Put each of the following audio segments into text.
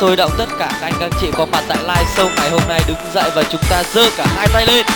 sôi động tất cả các anh các chị có mặt tại live show ngày hôm nay, đứng dậy và chúng ta giơ cả hai tay lên.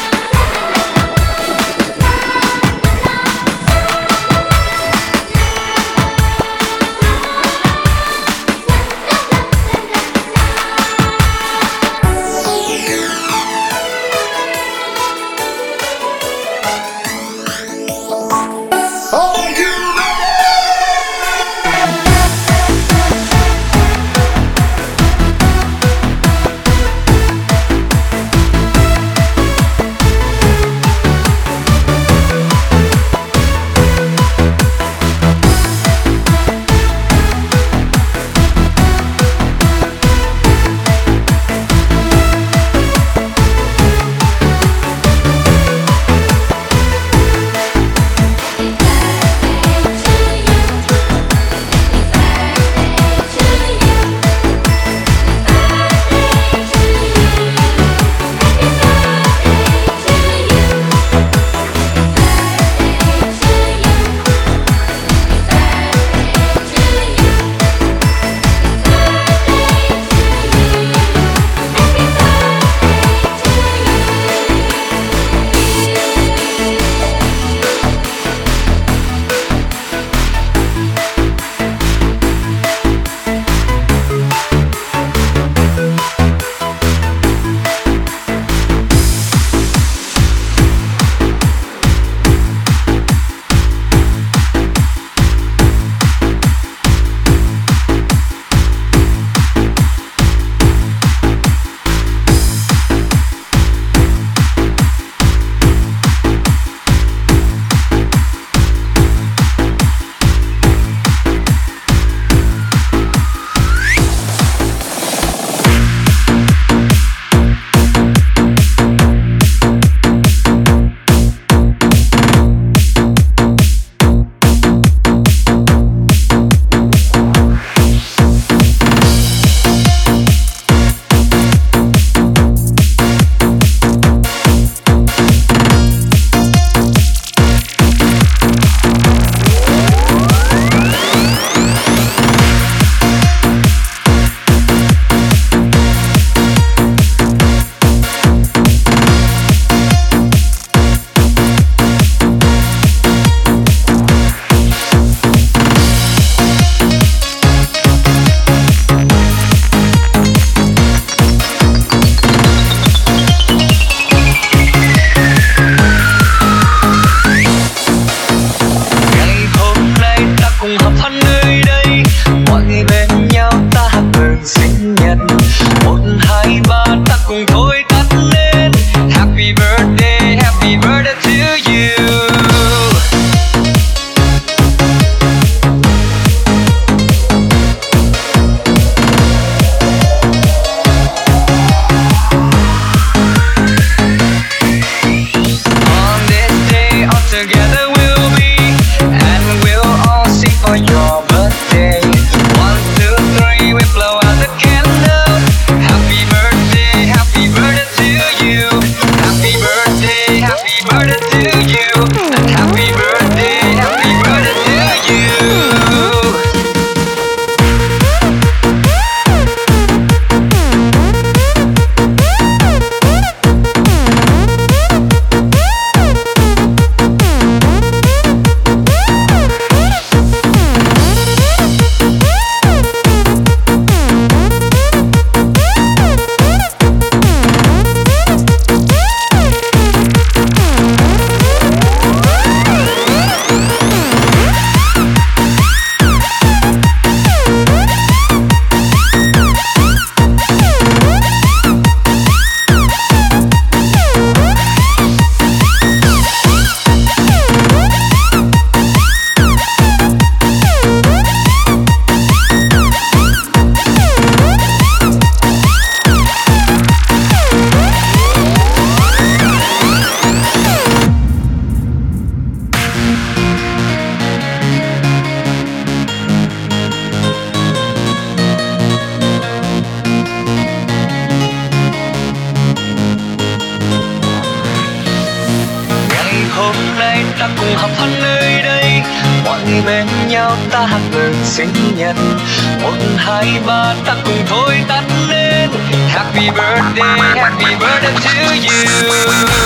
Birthday happy birthday to you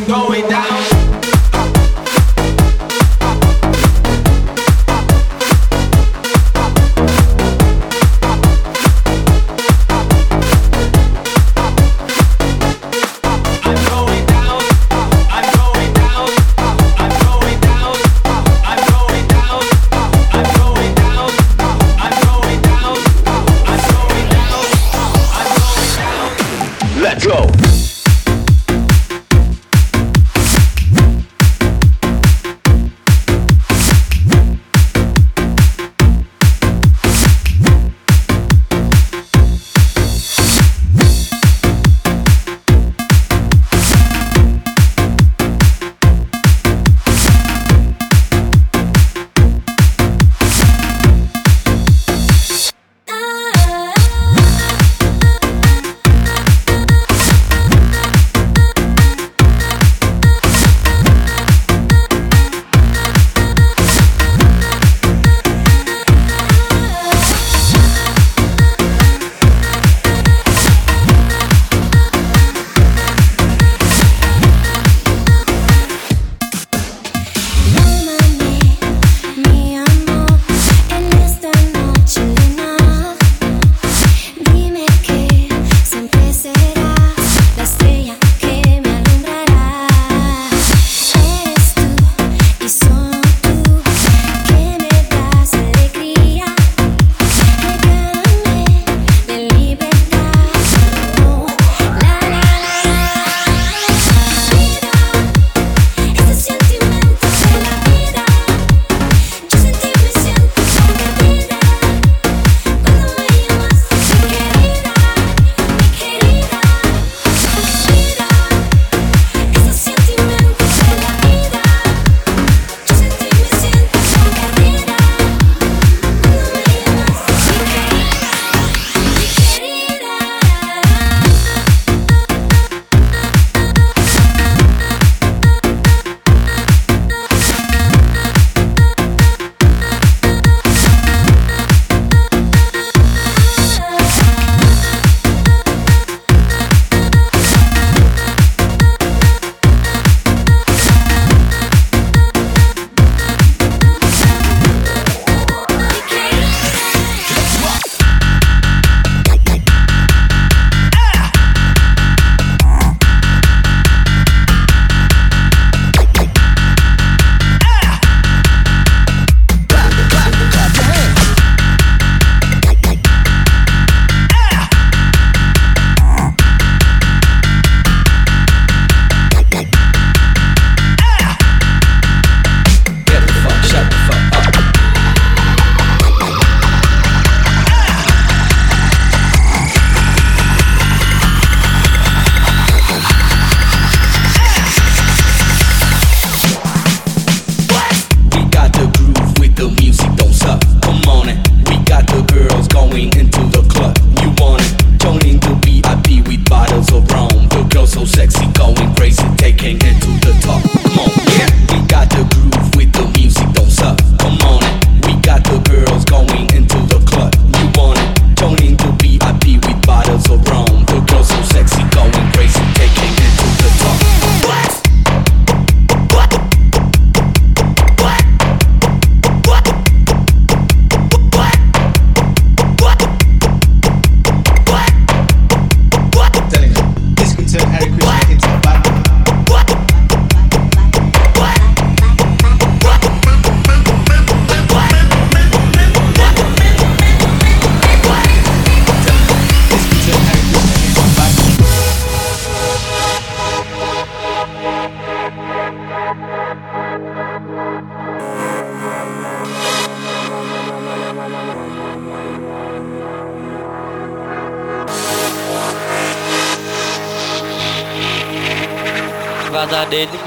I'm going.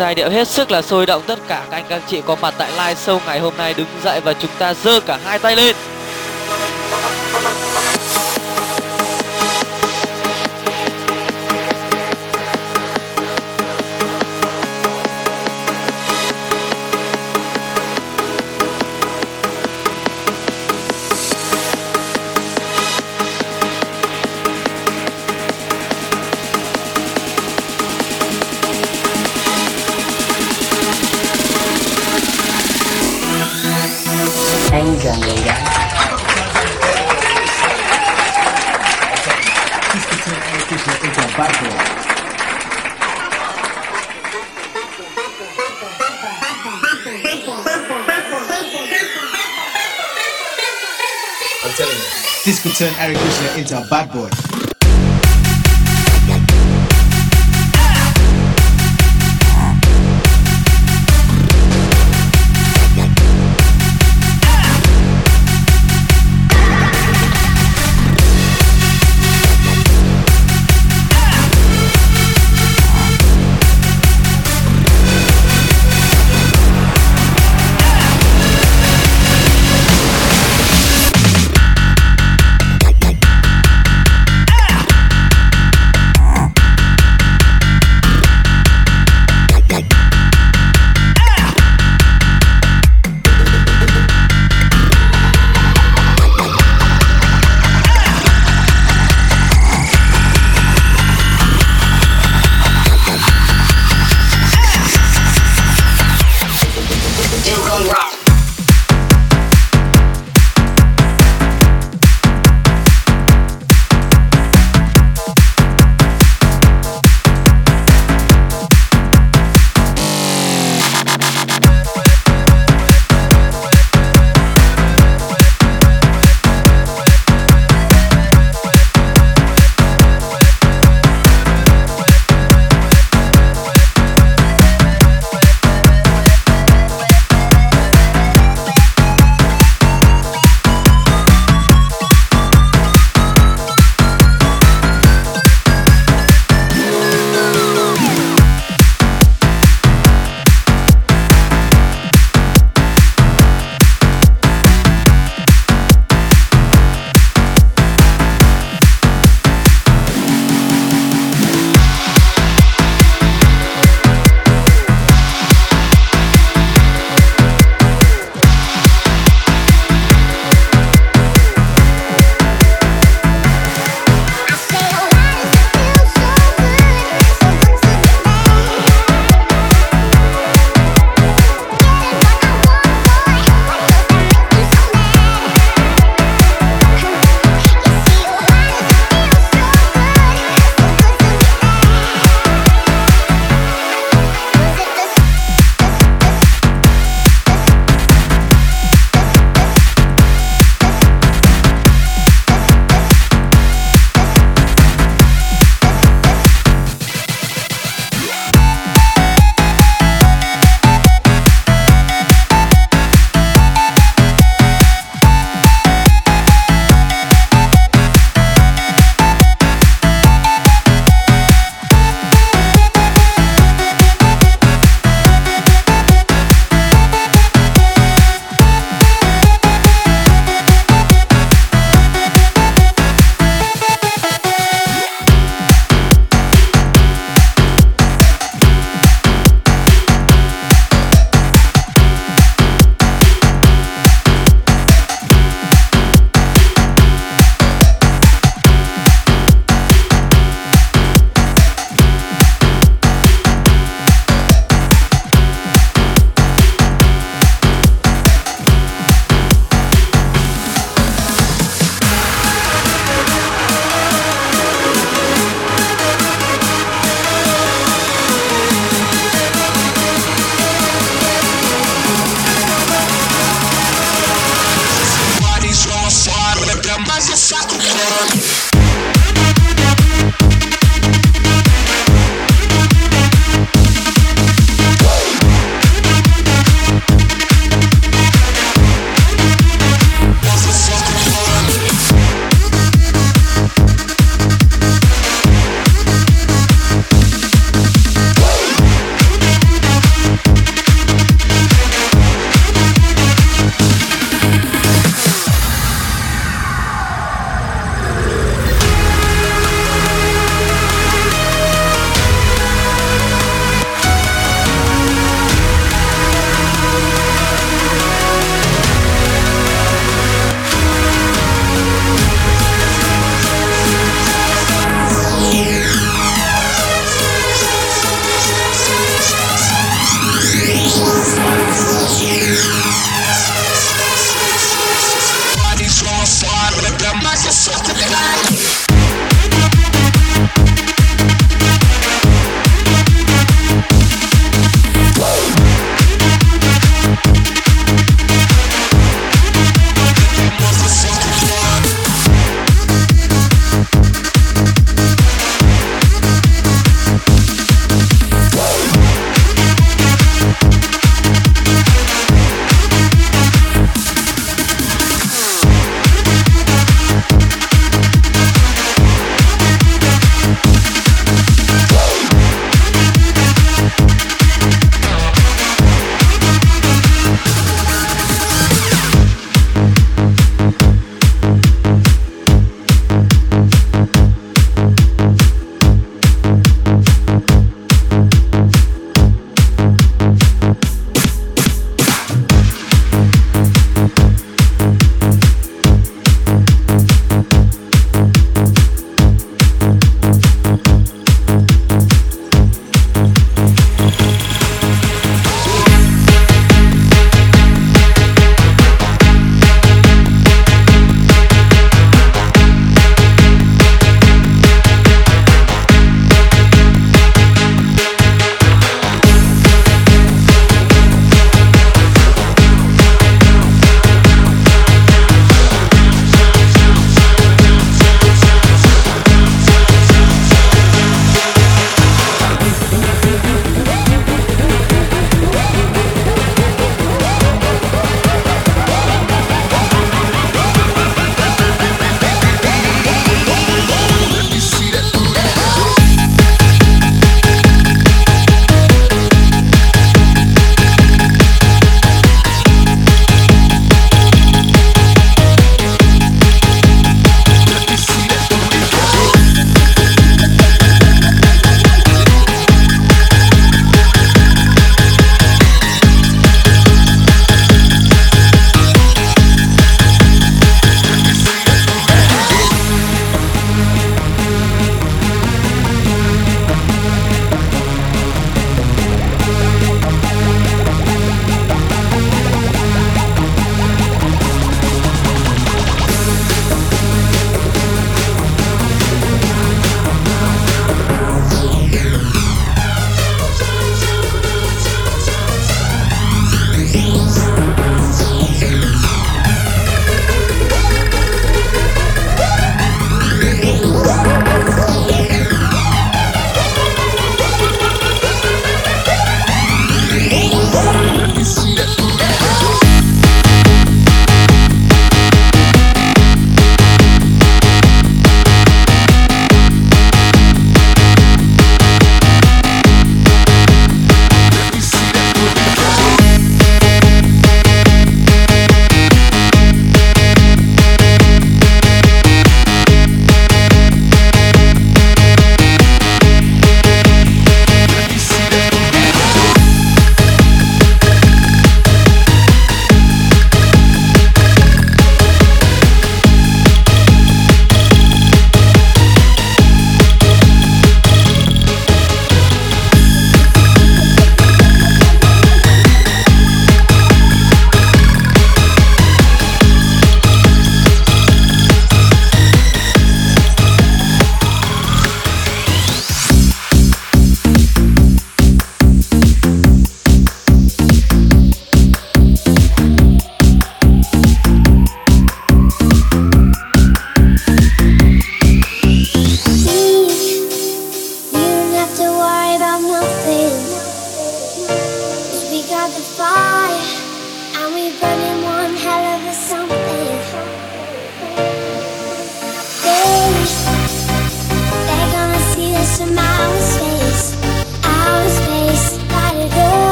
Giai điệu hết sức là sôi động, tất cả các anh các chị có mặt tại live show ngày hôm nay đứng dậy và chúng ta giơ cả hai tay lên. Turn Eric Krishna into a bad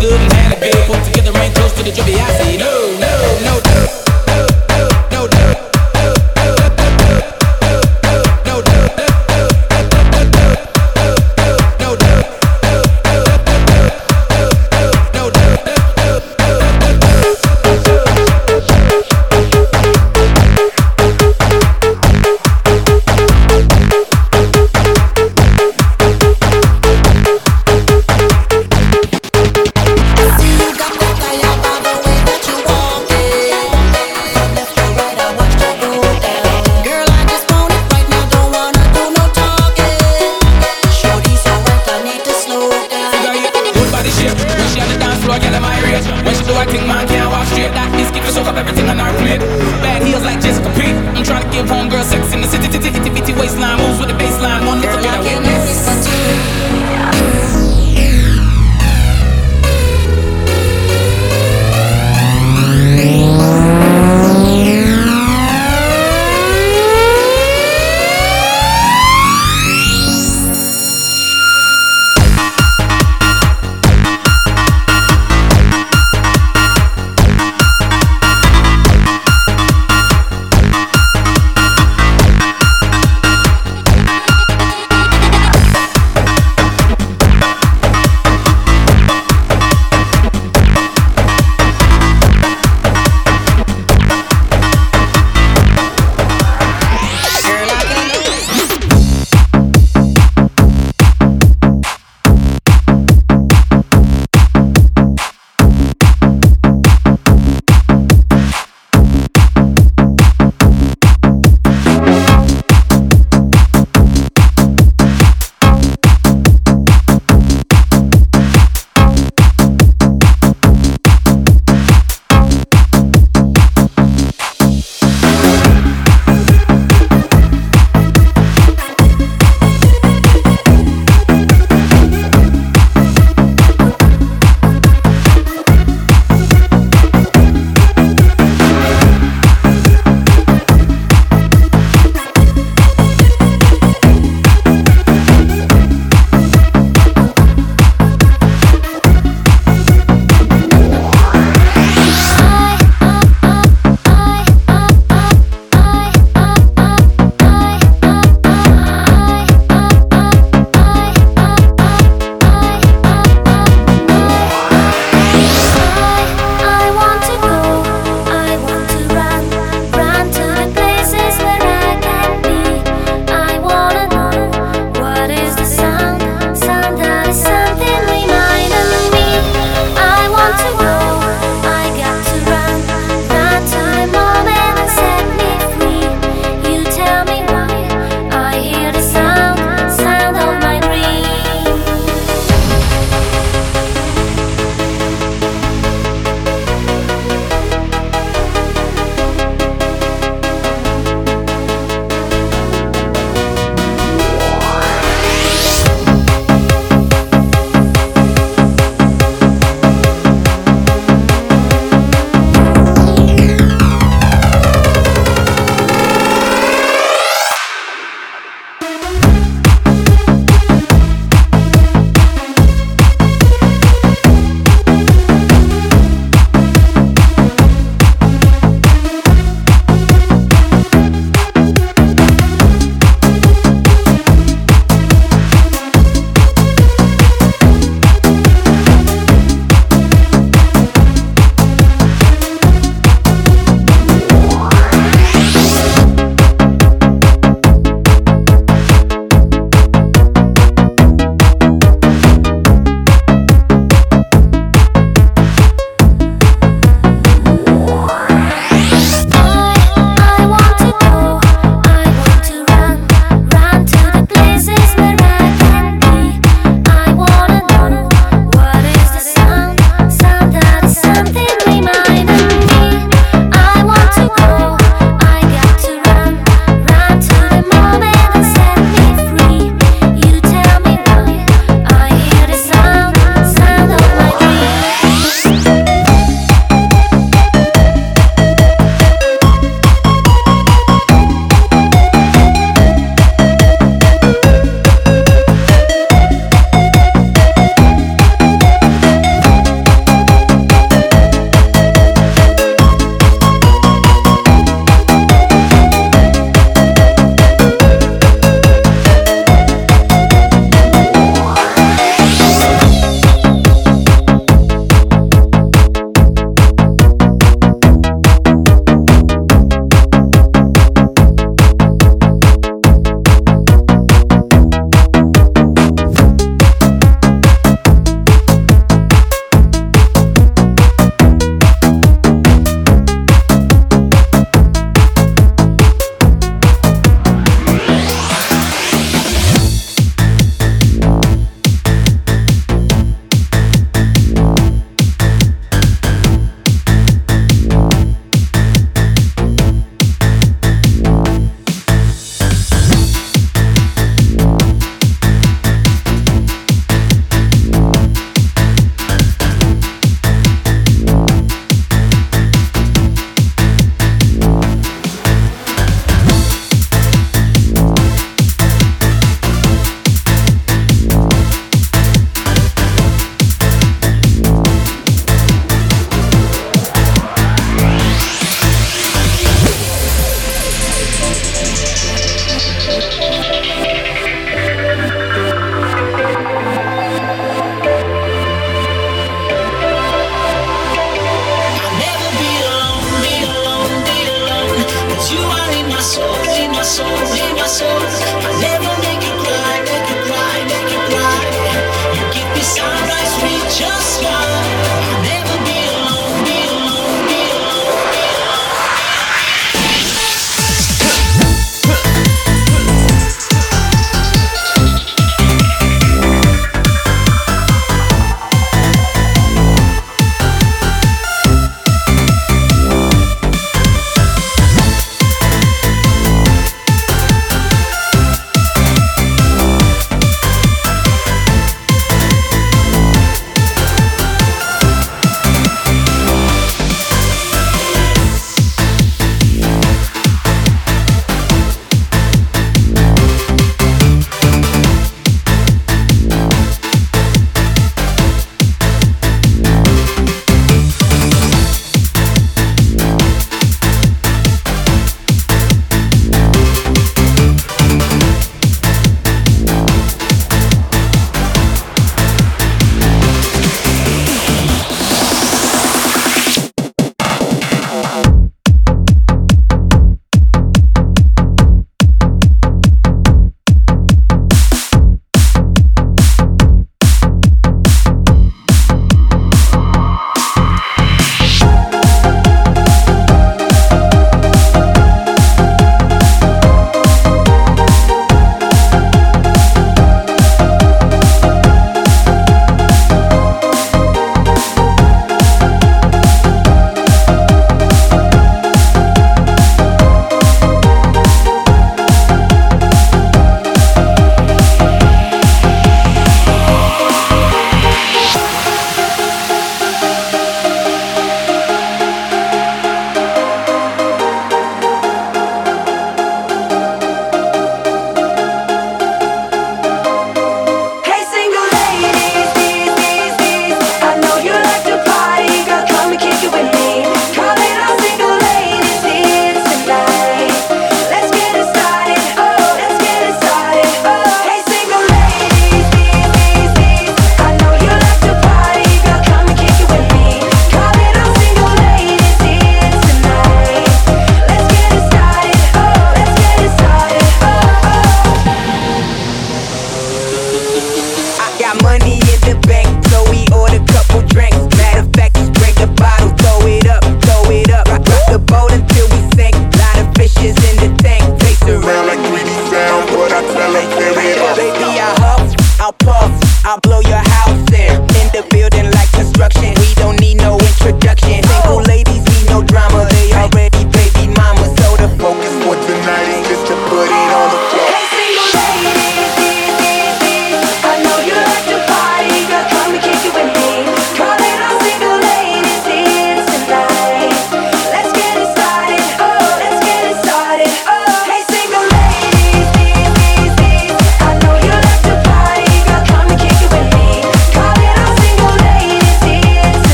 good and had a bill. Put together rain close to the drippy. I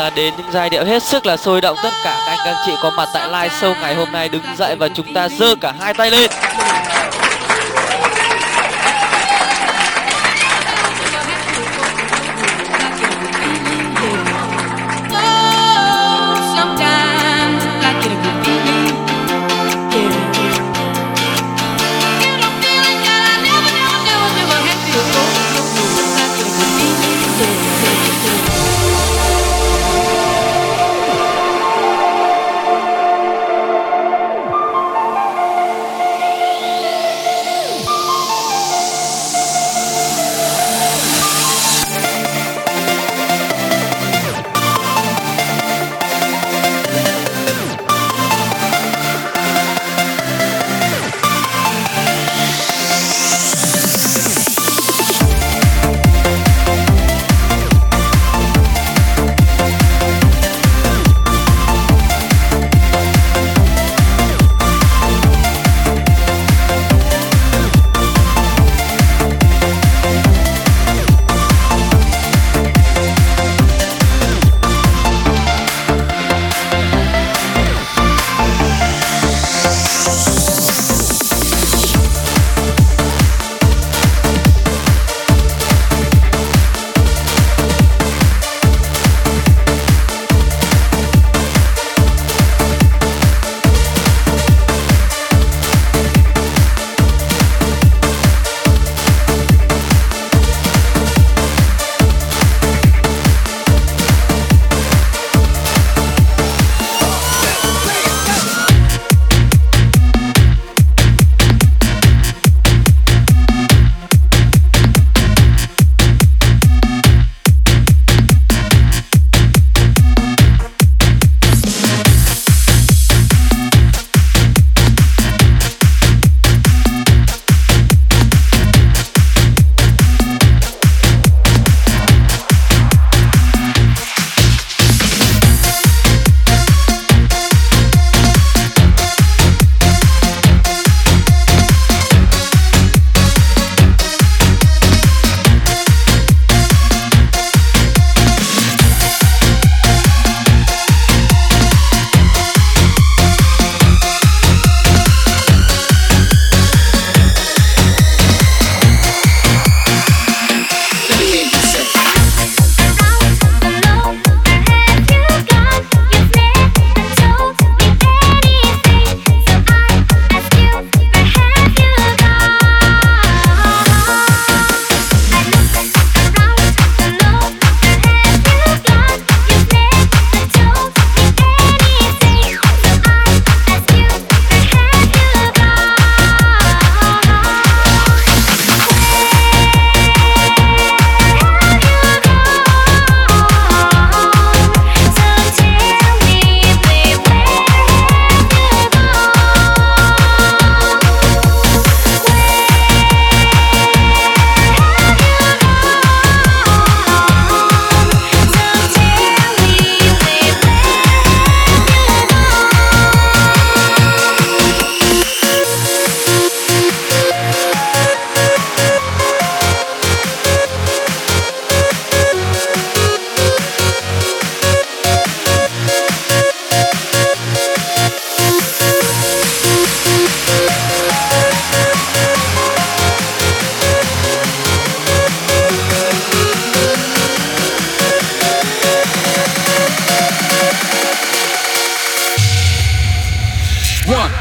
hòa ra đến những giai điệu hết sức là sôi động. Tất cả các anh các chị có mặt tại live show ngày hôm nay đứng dậy và chúng ta giơ cả hai tay lên.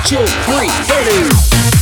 Two, three.